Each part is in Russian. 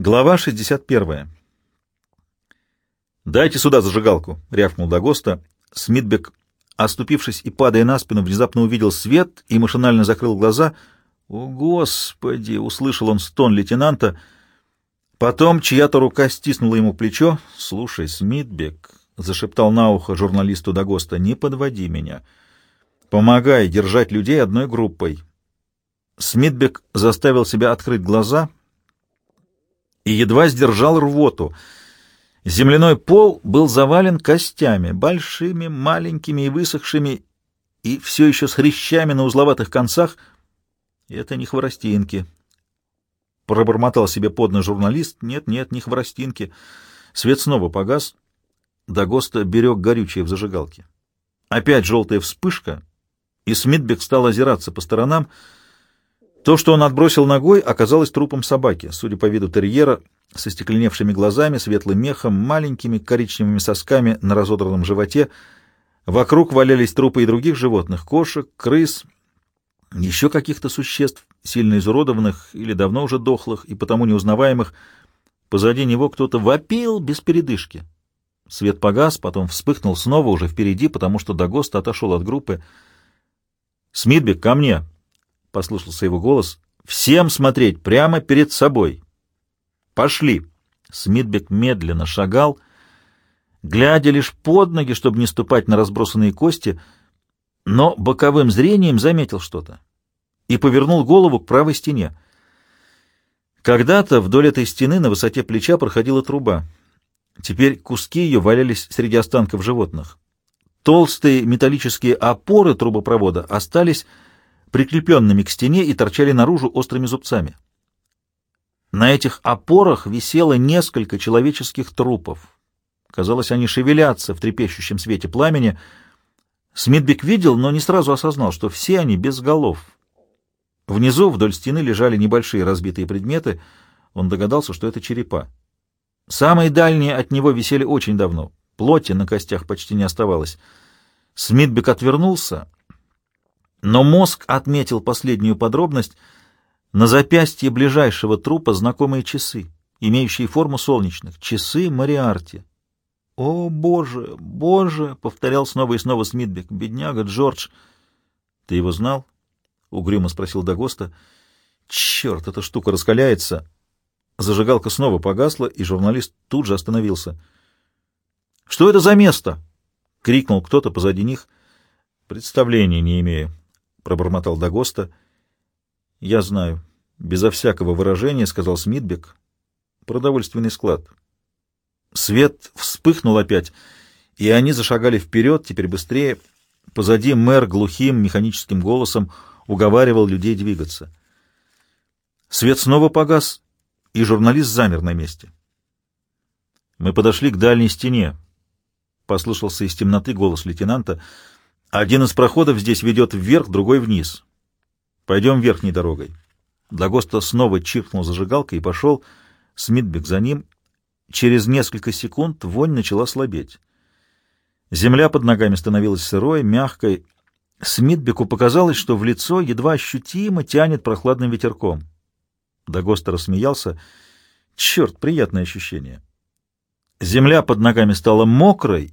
Глава 61. «Дайте сюда зажигалку!» — рявкнул Дагоста. Смитбек, оступившись и падая на спину, внезапно увидел свет и машинально закрыл глаза. «О, Господи!» — услышал он стон лейтенанта. Потом чья-то рука стиснула ему плечо. «Слушай, Смитбек!» — зашептал на ухо журналисту Дагоста. «Не подводи меня. Помогай держать людей одной группой». Смитбек заставил себя открыть глаза — и едва сдержал рвоту. Земляной пол был завален костями, большими, маленькими и высохшими, и все еще с хрящами на узловатых концах. Это не хворостинки. Пробормотал себе подно журналист. Нет, нет, не хворостинки. Свет снова погас. Дагоста берег горючее в зажигалке. Опять желтая вспышка, и Смитбек стал озираться по сторонам, то, что он отбросил ногой, оказалось трупом собаки, судя по виду терьера, со стекленевшими глазами, светлым мехом, маленькими коричневыми сосками на разодранном животе. Вокруг валялись трупы и других животных — кошек, крыс, еще каких-то существ, сильно изуродованных или давно уже дохлых и потому неузнаваемых. Позади него кто-то вопил без передышки. Свет погас, потом вспыхнул снова уже впереди, потому что Дагоста отошел от группы. «Смитбек, ко мне!» — послышался его голос. «Всем смотреть прямо перед собой!» «Пошли!» Смитбек медленно шагал, глядя лишь под ноги, чтобы не ступать на разбросанные кости, но боковым зрением заметил что-то и повернул голову к правой стене. Когда-то вдоль этой стены на высоте плеча проходила труба. Теперь куски ее валялись среди останков животных. Толстые металлические опоры трубопровода остались прикрепленными к стене и торчали наружу острыми зубцами. На этих опорах висело несколько человеческих трупов. Казалось, они шевелятся в трепещущем свете пламени. Смитбек видел, но не сразу осознал, что все они без голов. Внизу вдоль стены лежали небольшие разбитые предметы. Он догадался, что это черепа. Самые дальние от него висели очень давно. Плоти на костях почти не оставалось. Смитбек отвернулся но мозг отметил последнюю подробность. На запястье ближайшего трупа знакомые часы, имеющие форму солнечных. Часы Мариарти. «О, боже, боже!» — повторял снова и снова Смитбек. «Бедняга Джордж!» «Ты его знал?» — угрюмо спросил Дагоста. «Черт, эта штука раскаляется!» Зажигалка снова погасла, и журналист тут же остановился. «Что это за место?» — крикнул кто-то позади них. «Представления не имею», — пробормотал Дагоста. — Я знаю. Безо всякого выражения, — сказал Смитбек. — Продовольственный склад. Свет вспыхнул опять, и они зашагали вперед, теперь быстрее. Позади мэр глухим механическим голосом уговаривал людей двигаться. Свет снова погас, и журналист замер на месте. Мы подошли к дальней стене. Послышался из темноты голос лейтенанта — один из проходов здесь ведет вверх, другой вниз. Пойдем верхней дорогой. Дагоста снова чиркнул зажигалкой и пошел. Смитбек за ним. Через несколько секунд вонь начала слабеть. Земля под ногами становилась сырой, мягкой. Смитбеку показалось, что в лицо едва ощутимо тянет прохладным ветерком. Дагоста рассмеялся. Черт, приятное ощущение. Земля под ногами стала мокрой,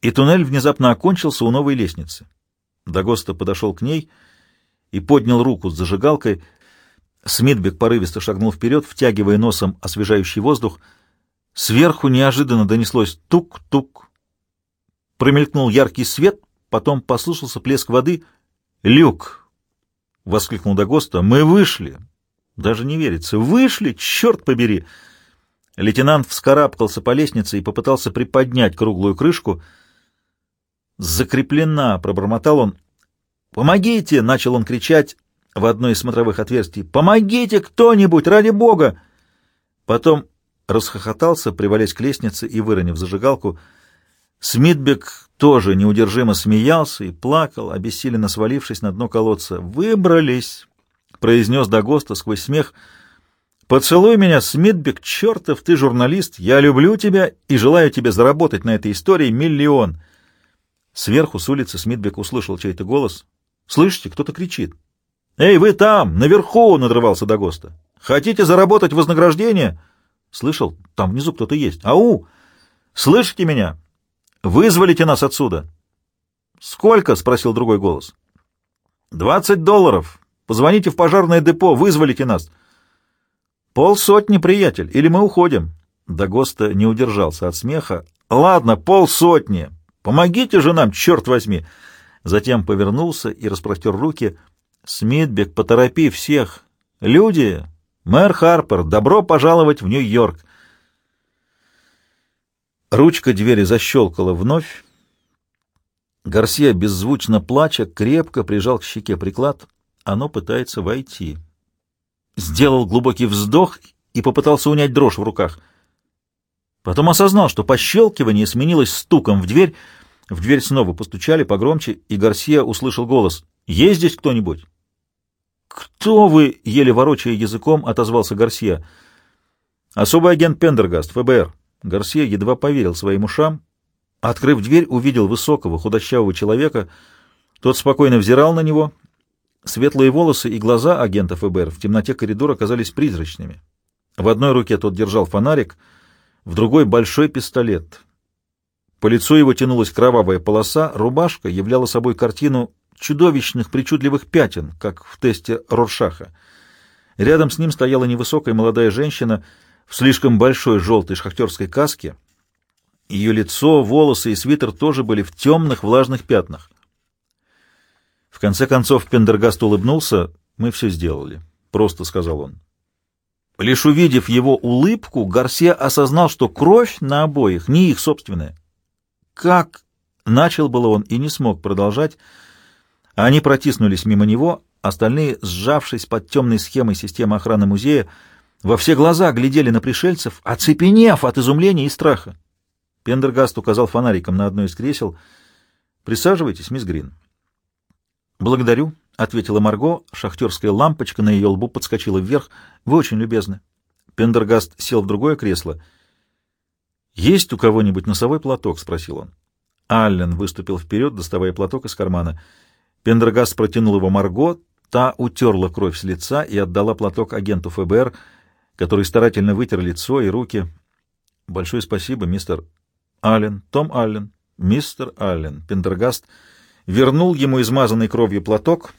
и туннель внезапно окончился у новой лестницы. Дагоста подошел к ней и поднял руку с зажигалкой. Смитбек порывисто шагнул вперед, втягивая носом освежающий воздух. Сверху неожиданно донеслось тук-тук. Промелькнул яркий свет, потом послышался плеск воды. «Люк!» — воскликнул Дагоста. «Мы вышли!» Даже не верится. «Вышли! Черт побери!» Лейтенант вскарабкался по лестнице и попытался приподнять круглую крышку — закреплена!» — пробормотал он. «Помогите!» — начал он кричать в одно из смотровых отверстий. «Помогите кто-нибудь, ради бога!» Потом расхохотался, привалясь к лестнице и выронив зажигалку. Смитбек тоже неудержимо смеялся и плакал, обессиленно свалившись на дно колодца. «Выбрались!» — произнес Дагоста сквозь смех. «Поцелуй меня, Смитбек, чертов ты журналист! Я люблю тебя и желаю тебе заработать на этой истории миллион!» Сверху с улицы Смитбек услышал чей-то голос. «Слышите, кто-то кричит». «Эй, вы там, наверху!» — надрывался Дагоста. «Хотите заработать вознаграждение? Слышал? Там внизу кто-то есть. Ау! Слышите меня? Вызволите нас отсюда. Сколько? — спросил другой голос. Двадцать долларов. Позвоните в пожарное депо, вызволите нас. Полсотни, приятель, или мы уходим. Дагоста не удержался от смеха. Ладно, полсотни. Помогите же нам, черт возьми. Затем повернулся и распростер руки. Смитбек, поторопи всех. Люди, мэр Харпер, добро пожаловать в Нью-Йорк. Ручка двери защелкала вновь. Гарсия, беззвучно плача, крепко прижал к щеке приклад. Оно пытается войти. Сделал глубокий вздох и попытался унять дрожь в руках. Потом осознал, что пощелкивание сменилось стуком в дверь. В дверь снова постучали погромче, и Гарсия услышал голос. «Есть здесь кто-нибудь?» «Кто вы?» — еле ворочая языком, отозвался Гарсия. «Особый агент Пендергаст, ФБР». Гарсия едва поверил своим ушам. Открыв дверь, увидел высокого, худощавого человека. Тот спокойно взирал на него. Светлые волосы и глаза агента ФБР в темноте коридора казались призрачными. В одной руке тот держал фонарик, в другой — большой пистолет. По лицу его тянулась кровавая полоса, рубашка являла собой картину чудовищных причудливых пятен, как в тесте Роршаха. Рядом с ним стояла невысокая молодая женщина — в слишком большой желтой шахтерской каске. Ее лицо, волосы и свитер тоже были в темных влажных пятнах. В конце концов Пендергаст улыбнулся. «Мы все сделали», — просто сказал он. Лишь увидев его улыбку, Гарсия осознал, что кровь на обоих не их собственная. «Как?» — начал было он и не смог продолжать. Они протиснулись мимо него, остальные, сжавшись под темной схемой системы охраны музея, во все глаза глядели на пришельцев, оцепенев от изумления и страха. Пендергаст указал фонариком на одно из кресел. «Присаживайтесь, мисс Грин». «Благодарю», — ответила Марго. Шахтерская лампочка на ее лбу подскочила вверх. «Вы очень любезны». Пендергаст сел в другое кресло. «Есть у кого-нибудь носовой платок?» — спросил он. Аллен выступил вперед, доставая платок из кармана. Пендергаст протянул его Марго. Та утерла кровь с лица и отдала платок агенту ФБР — который старательно вытер лицо и руки. «Большое спасибо, мистер Аллен, Том Аллен, мистер Аллен». Пендергаст вернул ему измазанный кровью платок.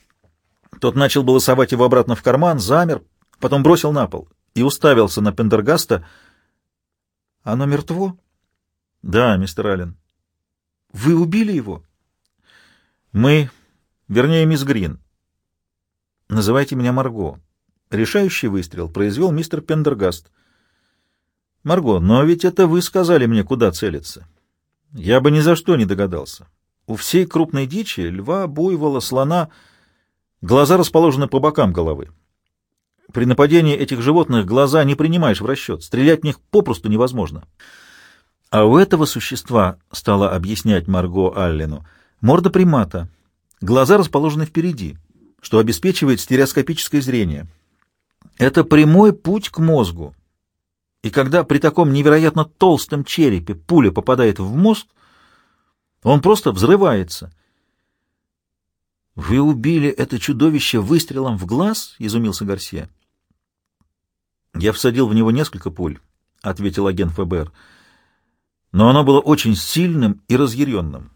Тот начал было совать его обратно в карман, замер, потом бросил на пол и уставился на Пендергаста. «Оно мертво?» «Да, мистер Аллен». «Вы убили его?» «Мы, вернее, мисс Грин. Называйте меня Марго». Решающий выстрел произвел мистер Пендергаст. «Марго, но ведь это вы сказали мне, куда целиться. Я бы ни за что не догадался. У всей крупной дичи, льва, буйвола, слона, глаза расположены по бокам головы. При нападении этих животных глаза не принимаешь в расчет, стрелять в них попросту невозможно. А у этого существа, стала объяснять Марго Аллену, морда примата, глаза расположены впереди, что обеспечивает стереоскопическое зрение». Это прямой путь к мозгу. И когда при таком невероятно толстом черепе пуля попадает в мозг, он просто взрывается. «Вы убили это чудовище выстрелом в глаз?» — изумился Гарсия. «Я всадил в него несколько пуль», — ответил агент ФБР. «Но оно было очень сильным и разъяренным.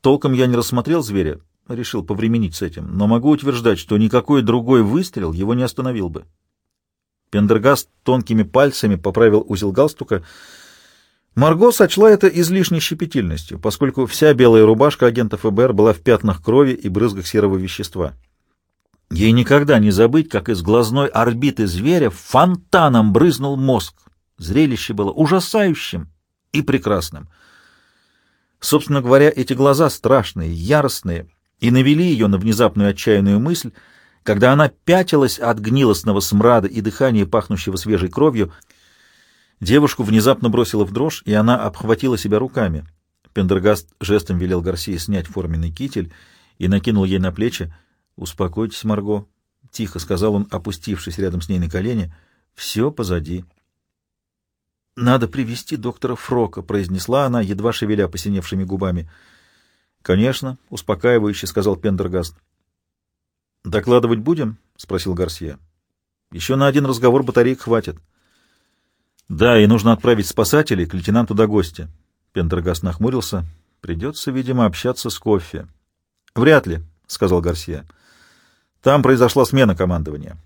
Толком я не рассмотрел зверя, решил повременить с этим, но могу утверждать, что никакой другой выстрел его не остановил бы». Пендергаст тонкими пальцами поправил узел галстука. Марго сочла это излишней щепетильностью, поскольку вся белая рубашка агента ФБР была в пятнах крови и брызгах серого вещества. Ей никогда не забыть, как из глазной орбиты зверя фонтаном брызнул мозг. Зрелище было ужасающим и прекрасным. Собственно говоря, эти глаза страшные, яростные, и навели ее на внезапную отчаянную мысль — когда она пятилась от гнилостного смрада и дыхания, пахнущего свежей кровью, девушку внезапно бросила в дрожь, и она обхватила себя руками. Пендергаст жестом велел Гарсии снять форменный китель и накинул ей на плечи. «Успокойтесь, Марго», — тихо сказал он, опустившись рядом с ней на колени. «Все позади». «Надо привести доктора Фрока», — произнесла она, едва шевеля посиневшими губами. «Конечно», — успокаивающе сказал Пендергаст. «Докладывать будем?» — спросил Гарсия. «Еще на один разговор батареек хватит». Да, и нужно отправить спасателей к лейтенанту до гостя. Пендергаст нахмурился. Придется, видимо, общаться с кофе. Вряд ли, сказал Гарсия. Там произошла смена командования.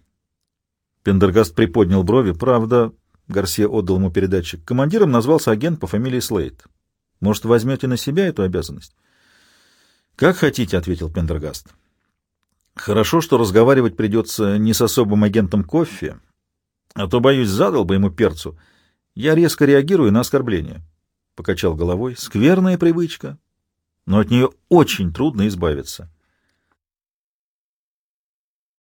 Пендергаст приподнял брови. Правда, Гарсия отдал ему передатчик. Командиром назвался агент по фамилии Слейд. Может, возьмете на себя эту обязанность? Как хотите, ответил Пендергаст. Хорошо, что разговаривать придется не с особым агентом кофе, а то, боюсь, задал бы ему перцу. Я резко реагирую на оскорбление. Покачал головой. Скверная привычка, но от нее очень трудно избавиться.